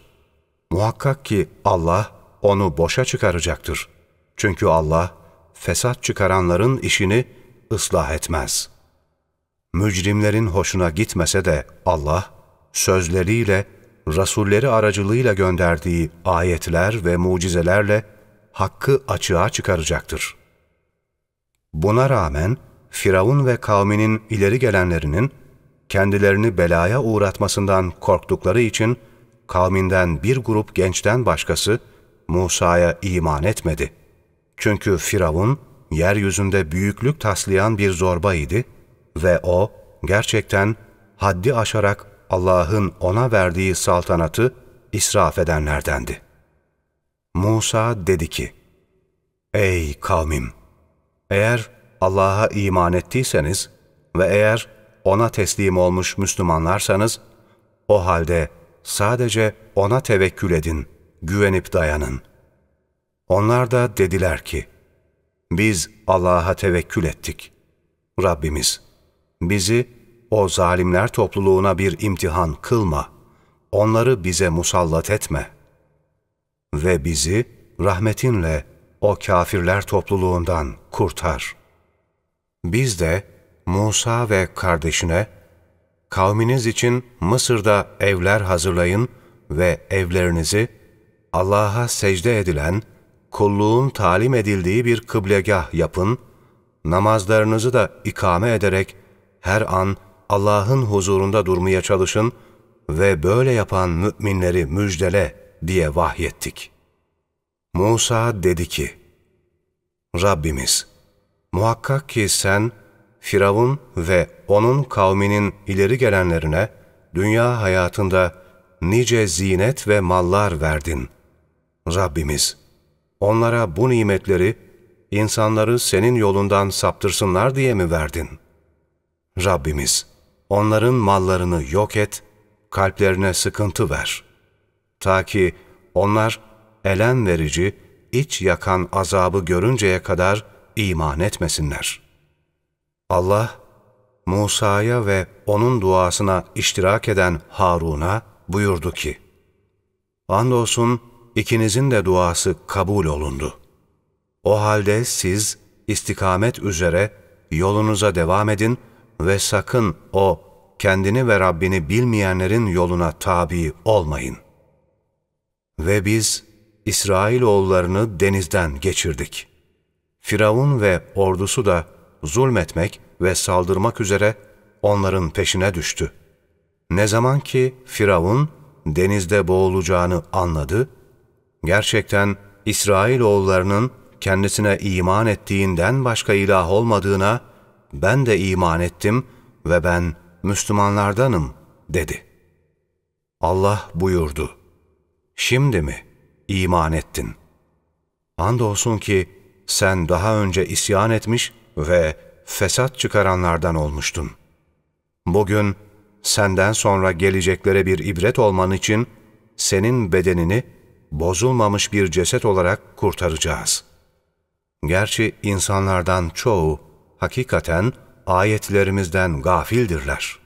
Muhakkak ki Allah onu boşa çıkaracaktır. Çünkü Allah fesat çıkaranların işini ıslah etmez. Mücrimlerin hoşuna gitmese de Allah sözleriyle, Rasulleri aracılığıyla gönderdiği ayetler ve mucizelerle hakkı açığa çıkaracaktır.'' Buna rağmen Firavun ve kavminin ileri gelenlerinin kendilerini belaya uğratmasından korktukları için kavminden bir grup gençten başkası Musa'ya iman etmedi. Çünkü Firavun yeryüzünde büyüklük taslayan bir zorba idi ve o gerçekten haddi aşarak Allah'ın ona verdiği saltanatı israf edenlerdendi. Musa dedi ki, Ey kavmim! Eğer Allah'a iman ettiyseniz ve eğer O'na teslim olmuş Müslümanlarsanız, o halde sadece O'na tevekkül edin, güvenip dayanın. Onlar da dediler ki, biz Allah'a tevekkül ettik. Rabbimiz, bizi o zalimler topluluğuna bir imtihan kılma, onları bize musallat etme. Ve bizi rahmetinle o kafirler topluluğundan kurtar. Biz de Musa ve kardeşine, kavminiz için Mısır'da evler hazırlayın ve evlerinizi Allah'a secde edilen, kulluğun talim edildiği bir kıblegah yapın, namazlarınızı da ikame ederek her an Allah'ın huzurunda durmaya çalışın ve böyle yapan müminleri müjdele diye vahyettik. Musa dedi ki, Rabbimiz, muhakkak ki sen, Firavun ve onun kavminin ileri gelenlerine dünya hayatında nice zinet ve mallar verdin. Rabbimiz, onlara bu nimetleri insanları senin yolundan saptırsınlar diye mi verdin? Rabbimiz, onların mallarını yok et, kalplerine sıkıntı ver. Ta ki onlar elem verici, iç yakan azabı görünceye kadar iman etmesinler. Allah, Musa'ya ve onun duasına iştirak eden Harun'a buyurdu ki, Andolsun ikinizin de duası kabul olundu. O halde siz istikamet üzere yolunuza devam edin ve sakın o kendini ve Rabbini bilmeyenlerin yoluna tabi olmayın. Ve biz İsrailoğullarını denizden geçirdik. Firavun ve ordusu da zulmetmek ve saldırmak üzere onların peşine düştü. Ne zaman ki Firavun denizde boğulacağını anladı, gerçekten İsrailoğullarının kendisine iman ettiğinden başka ilah olmadığına ben de iman ettim ve ben Müslümanlardanım dedi. Allah buyurdu, şimdi mi iman ettin? Andolsun ki sen daha önce isyan etmiş ve fesat çıkaranlardan olmuştun. Bugün senden sonra geleceklere bir ibret olman için senin bedenini bozulmamış bir ceset olarak kurtaracağız. Gerçi insanlardan çoğu hakikaten ayetlerimizden gafildirler.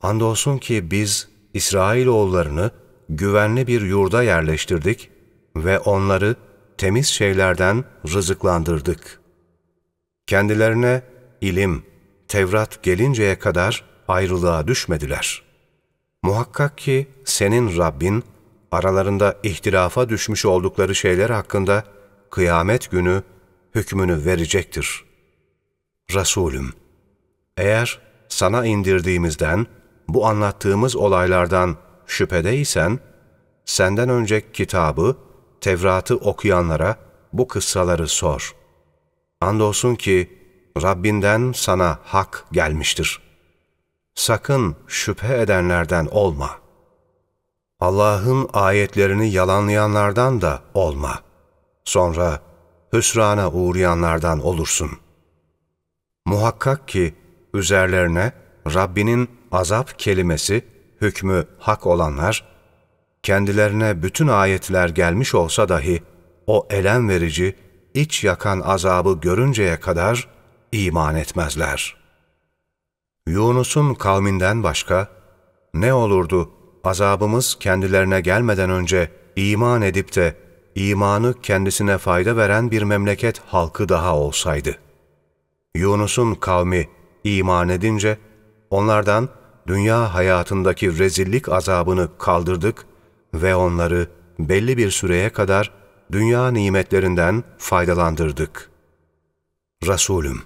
Andolsun ki biz İsrailoğullarını güvenli bir yurda yerleştirdik ve onları temiz şeylerden rızıklandırdık. Kendilerine ilim, Tevrat gelinceye kadar ayrılığa düşmediler. Muhakkak ki senin Rabbin, aralarında ihtilafa düşmüş oldukları şeyler hakkında kıyamet günü hükmünü verecektir. Resulüm, eğer sana indirdiğimizden, bu anlattığımız olaylardan şüphedeysen, senden önce kitabı, Tevrat'ı okuyanlara bu kıssaları sor. Andolsun ki Rabbinden sana hak gelmiştir. Sakın şüphe edenlerden olma. Allah'ın ayetlerini yalanlayanlardan da olma. Sonra hüsrana uğrayanlardan olursun. Muhakkak ki üzerlerine Rabbinin azap kelimesi, hükmü hak olanlar, kendilerine bütün ayetler gelmiş olsa dahi o elem verici, iç yakan azabı görünceye kadar iman etmezler. Yunus'un kavminden başka, ne olurdu azabımız kendilerine gelmeden önce iman edip de imanı kendisine fayda veren bir memleket halkı daha olsaydı. Yunus'un kavmi iman edince onlardan dünya hayatındaki rezillik azabını kaldırdık ve onları belli bir süreye kadar dünya nimetlerinden faydalandırdık. Resulüm,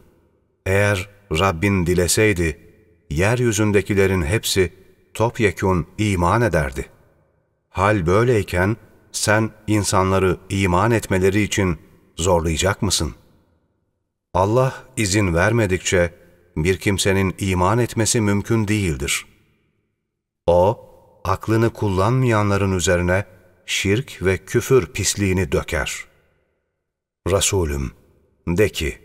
Eğer Rabbin dileseydi, yeryüzündekilerin hepsi topyekun iman ederdi. Hal böyleyken sen insanları iman etmeleri için zorlayacak mısın? Allah izin vermedikçe bir kimsenin iman etmesi mümkün değildir. O, aklını kullanmayanların üzerine şirk ve küfür pisliğini döker. Resulüm, de ki,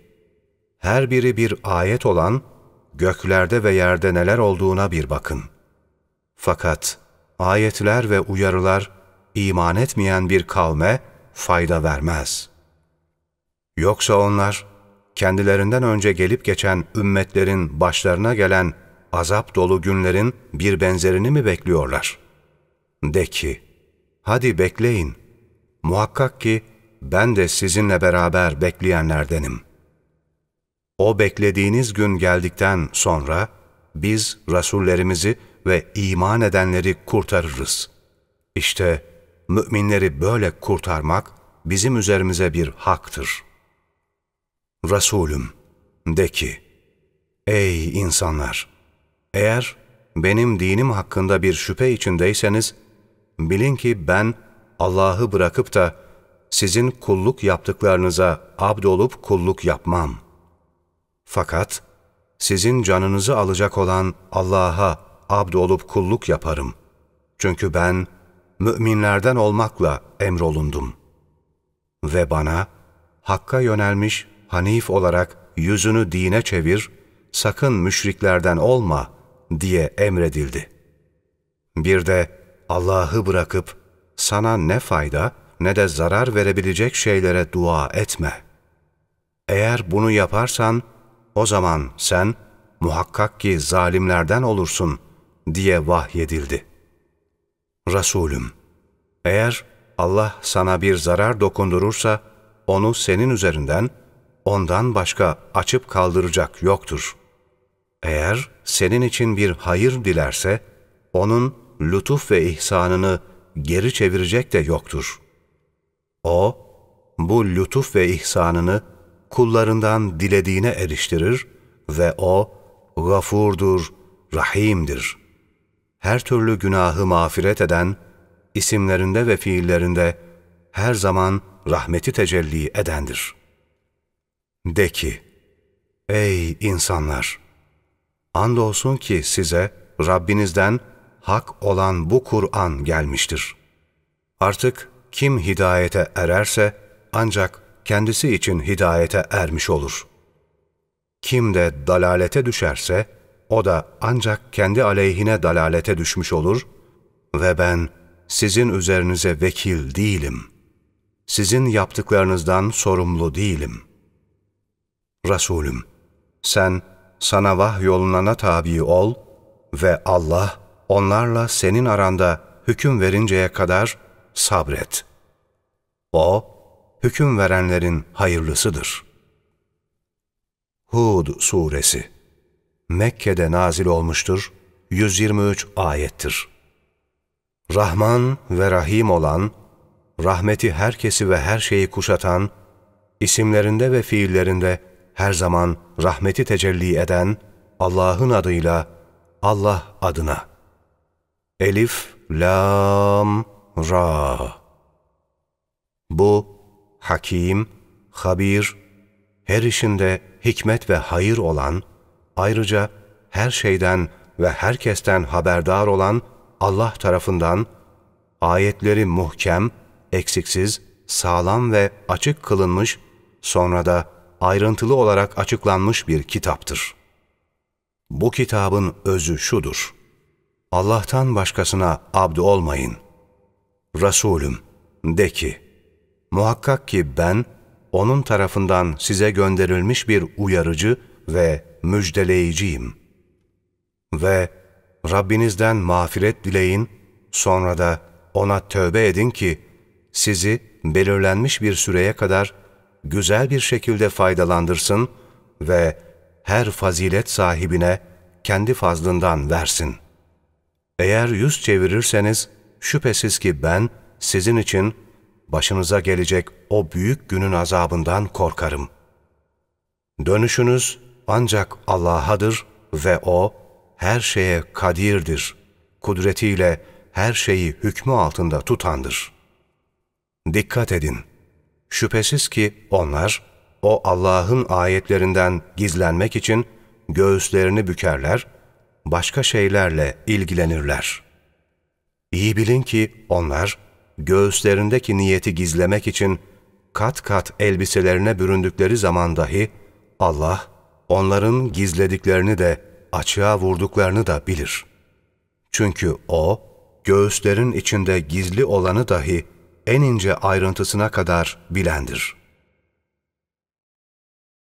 her biri bir ayet olan, göklerde ve yerde neler olduğuna bir bakın. Fakat ayetler ve uyarılar iman etmeyen bir kavme fayda vermez. Yoksa onlar, kendilerinden önce gelip geçen ümmetlerin başlarına gelen azap dolu günlerin bir benzerini mi bekliyorlar? De ki, hadi bekleyin. Muhakkak ki ben de sizinle beraber bekleyenlerdenim. O beklediğiniz gün geldikten sonra biz Rasullerimizi ve iman edenleri kurtarırız. İşte müminleri böyle kurtarmak bizim üzerimize bir haktır. Resulüm, de ki, Ey insanlar! Eğer benim dinim hakkında bir şüphe içindeyseniz, bilin ki ben Allah'ı bırakıp da sizin kulluk yaptıklarınıza abdolup kulluk yapmam. Fakat sizin canınızı alacak olan Allah'a abdolup kulluk yaparım. Çünkü ben müminlerden olmakla emrolundum. Ve bana Hakk'a yönelmiş Hanif olarak yüzünü dine çevir, sakın müşriklerden olma diye emredildi. Bir de Allah'ı bırakıp sana ne fayda ne de zarar verebilecek şeylere dua etme. Eğer bunu yaparsan o zaman sen muhakkak ki zalimlerden olursun diye vahyedildi. Resulüm, eğer Allah sana bir zarar dokundurursa onu senin üzerinden ondan başka açıp kaldıracak yoktur. Eğer senin için bir hayır dilerse, onun lütuf ve ihsanını geri çevirecek de yoktur. O, bu lütuf ve ihsanını kullarından dilediğine eriştirir ve O, gafurdur, rahimdir. Her türlü günahı mağfiret eden, isimlerinde ve fiillerinde her zaman rahmeti tecelli edendir.'' De ki, ey insanlar! Andolsun ki size Rabbinizden hak olan bu Kur'an gelmiştir. Artık kim hidayete ererse ancak kendisi için hidayete ermiş olur. Kim de dalalete düşerse o da ancak kendi aleyhine dalalete düşmüş olur ve ben sizin üzerinize vekil değilim. Sizin yaptıklarınızdan sorumlu değilim.'' Resulüm, sen sana vahyolunana tabi ol ve Allah onlarla senin aranda hüküm verinceye kadar sabret. O, hüküm verenlerin hayırlısıdır. Hud Suresi Mekke'de nazil olmuştur, 123 ayettir. Rahman ve Rahim olan, rahmeti herkesi ve her şeyi kuşatan, isimlerinde ve fiillerinde her zaman rahmeti tecelli eden Allah'ın adıyla Allah adına. Elif, Lam, Ra. Bu, Hakim, Habir, her işinde hikmet ve hayır olan, ayrıca her şeyden ve herkesten haberdar olan Allah tarafından ayetleri muhkem, eksiksiz, sağlam ve açık kılınmış, sonra da ayrıntılı olarak açıklanmış bir kitaptır. Bu kitabın özü şudur. Allah'tan başkasına abd olmayın. Resulüm, de ki, muhakkak ki ben, onun tarafından size gönderilmiş bir uyarıcı ve müjdeleyiciyim. Ve Rabbinizden mağfiret dileyin, sonra da ona tövbe edin ki, sizi belirlenmiş bir süreye kadar güzel bir şekilde faydalandırsın ve her fazilet sahibine kendi fazlından versin. Eğer yüz çevirirseniz şüphesiz ki ben sizin için başınıza gelecek o büyük günün azabından korkarım. Dönüşünüz ancak Allah'adır ve O her şeye kadirdir. Kudretiyle her şeyi hükmü altında tutandır. Dikkat edin! Şüphesiz ki onlar, o Allah'ın ayetlerinden gizlenmek için göğüslerini bükerler, başka şeylerle ilgilenirler. İyi bilin ki onlar, göğüslerindeki niyeti gizlemek için kat kat elbiselerine büründükleri zaman dahi Allah onların gizlediklerini de açığa vurduklarını da bilir. Çünkü O, göğüslerin içinde gizli olanı dahi en ince ayrıntısına kadar bilendir.''